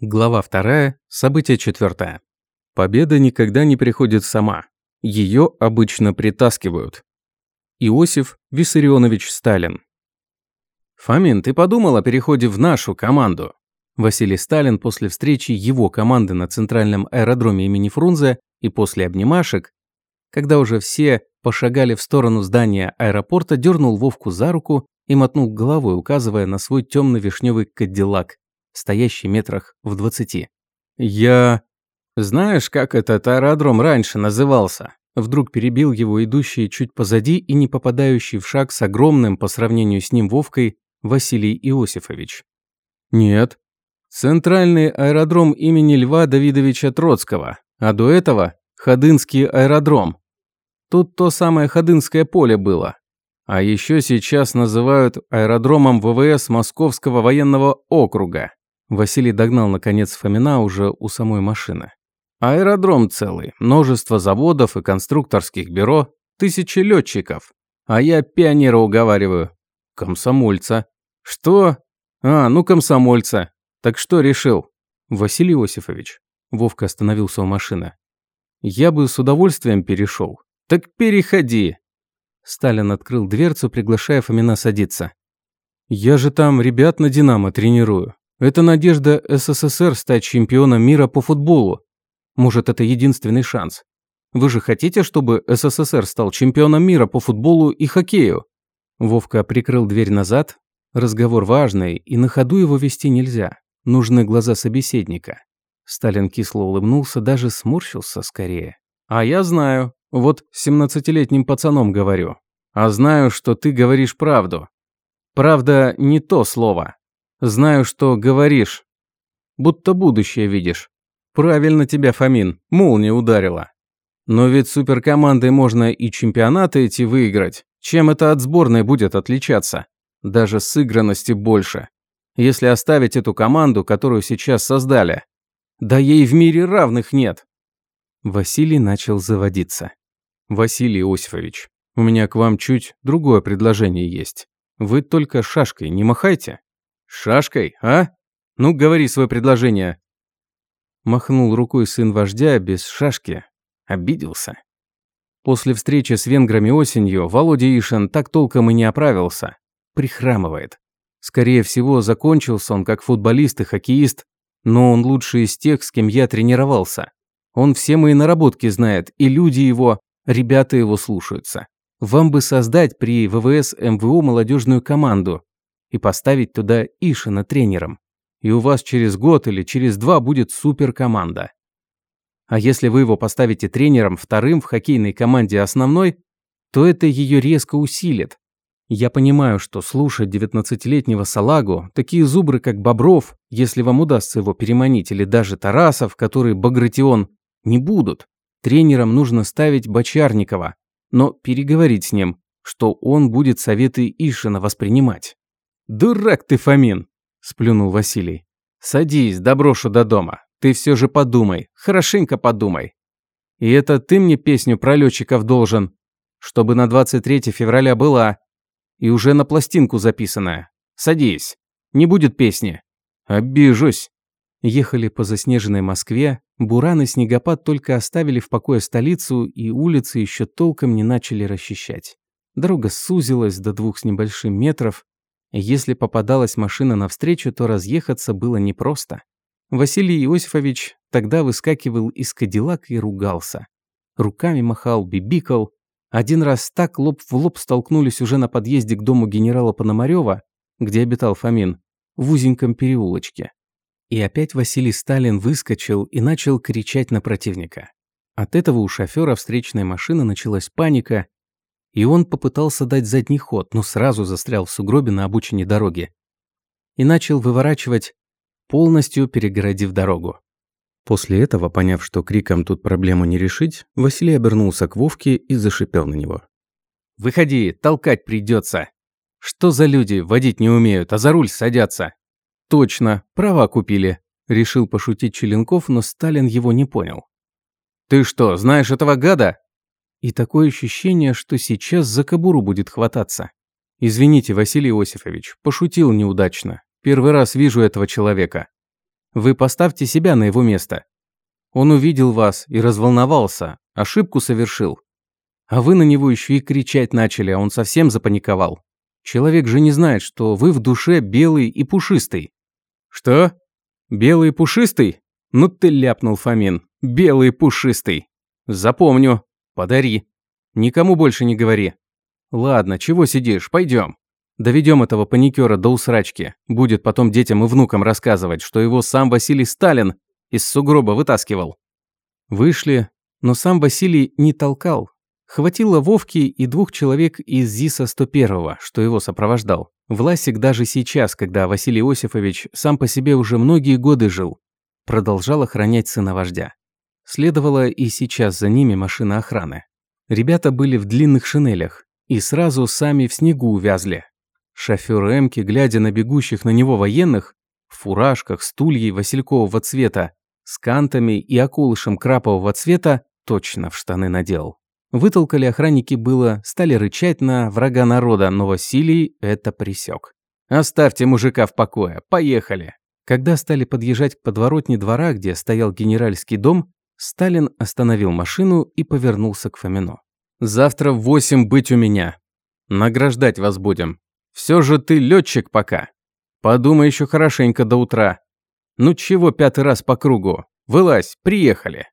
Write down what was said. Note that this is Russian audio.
Глава 2, событие 4. Победа никогда не приходит сама. Ее обычно притаскивают. Иосиф Виссарионович Сталин. «Фомин, ты подумал о переходе в нашу команду?» Василий Сталин после встречи его команды на центральном аэродроме имени Фрунзе и после обнимашек, когда уже все пошагали в сторону здания аэропорта, дернул Вовку за руку и мотнул головой, указывая на свой темно-вишневый кадиллак стоящий метрах в двадцати. «Я... Знаешь, как этот аэродром раньше назывался?» Вдруг перебил его идущий чуть позади и не попадающий в шаг с огромным по сравнению с ним Вовкой Василий Иосифович. «Нет. Центральный аэродром имени Льва Давидовича Троцкого, а до этого Ходынский аэродром. Тут то самое Ходынское поле было. А еще сейчас называют аэродромом ВВС Московского военного округа. Василий догнал, наконец, Фомина уже у самой машины. Аэродром целый, множество заводов и конструкторских бюро, тысячи летчиков. А я пионера уговариваю. Комсомольца. Что? А, ну комсомольца. Так что решил? Василий Иосифович. Вовка остановился у машины. Я бы с удовольствием перешел. Так переходи. Сталин открыл дверцу, приглашая Фомина садиться. Я же там ребят на «Динамо» тренирую. Это надежда СССР стать чемпионом мира по футболу. Может, это единственный шанс. Вы же хотите, чтобы СССР стал чемпионом мира по футболу и хоккею? Вовка прикрыл дверь назад. Разговор важный, и на ходу его вести нельзя. Нужны глаза собеседника. Сталин кисло улыбнулся, даже сморщился скорее. «А я знаю. Вот семнадцатилетним пацаном говорю. А знаю, что ты говоришь правду. Правда, не то слово. Знаю, что говоришь. Будто будущее видишь. Правильно тебя, Фомин, молния ударила. Но ведь суперкомандой можно и чемпионаты эти выиграть. Чем это от сборной будет отличаться? Даже сыгранности больше. Если оставить эту команду, которую сейчас создали. Да ей в мире равных нет. Василий начал заводиться. Василий Иосифович, у меня к вам чуть другое предложение есть. Вы только шашкой не махайте. «Шашкой, а? Ну, говори свое предложение». Махнул рукой сын вождя без шашки. Обиделся. После встречи с венграми осенью Володя Ишин так толком и не оправился. Прихрамывает. Скорее всего, закончился он как футболист и хоккеист, но он лучший из тех, с кем я тренировался. Он все мои наработки знает, и люди его, ребята его слушаются. Вам бы создать при ВВС МВО молодежную команду, и поставить туда Ишина тренером. И у вас через год или через два будет суперкоманда. А если вы его поставите тренером вторым в хоккейной команде основной, то это ее резко усилит. Я понимаю, что слушать 19-летнего салагу, такие зубры, как Бобров, если вам удастся его переманить, или даже Тарасов, который Багратион, не будут. Тренером нужно ставить Бочарникова, но переговорить с ним, что он будет советы Ишина воспринимать. «Дурак ты, Фомин!» – сплюнул Василий. «Садись, доброшу до дома. Ты все же подумай, хорошенько подумай. И это ты мне песню про летчиков должен, чтобы на 23 февраля была. И уже на пластинку записанная. Садись. Не будет песни. Обижусь». Ехали по заснеженной Москве, буран и снегопад только оставили в покое столицу, и улицы еще толком не начали расчищать. Дорога сузилась до двух с небольшим метров, если попадалась машина навстречу, то разъехаться было непросто. Василий Иосифович тогда выскакивал из кадиллак и ругался. Руками махал, бибикал. Один раз так лоб в лоб столкнулись уже на подъезде к дому генерала Пономарева, где обитал Фомин, в узеньком переулочке. И опять Василий Сталин выскочил и начал кричать на противника. От этого у шофера встречной машины началась паника, и он попытался дать задний ход, но сразу застрял в сугробе на обочине дороги. И начал выворачивать, полностью перегородив дорогу. После этого, поняв, что криком тут проблему не решить, Василий обернулся к Вовке и зашипел на него. «Выходи, толкать придется. Что за люди, водить не умеют, а за руль садятся?» «Точно, права купили», – решил пошутить Челенков, но Сталин его не понял. «Ты что, знаешь этого гада?» И такое ощущение, что сейчас за кобуру будет хвататься. Извините, Василий Иосифович, пошутил неудачно. Первый раз вижу этого человека. Вы поставьте себя на его место. Он увидел вас и разволновался, ошибку совершил. А вы на него еще и кричать начали, а он совсем запаниковал. Человек же не знает, что вы в душе белый и пушистый. Что? Белый и пушистый? Ну ты ляпнул, Фомин. Белый и пушистый. Запомню. Подари. Никому больше не говори. Ладно, чего сидишь, пойдем. Доведем этого паникера до усрачки. Будет потом детям и внукам рассказывать, что его сам Василий Сталин из сугроба вытаскивал. Вышли, но сам Василий не толкал. Хватило Вовки и двух человек из ЗИСа-101, что его сопровождал. Власик даже сейчас, когда Василий Иосифович сам по себе уже многие годы жил, продолжал охранять сына вождя. Следовала и сейчас за ними машина охраны. Ребята были в длинных шинелях и сразу сами в снегу увязли. Шофёр Эмки, глядя на бегущих на него военных, в фуражках, стульей василькового цвета, с кантами и околышем крапового цвета, точно в штаны надел. Вытолкали охранники было, стали рычать на врага народа, но Василий это присек. «Оставьте мужика в покое, поехали!» Когда стали подъезжать к подворотне двора, где стоял генеральский дом, Сталин остановил машину и повернулся к Фомину. «Завтра в восемь быть у меня. Награждать вас будем. Все же ты летчик пока. Подумай еще хорошенько до утра. Ну чего пятый раз по кругу? Вылазь, приехали.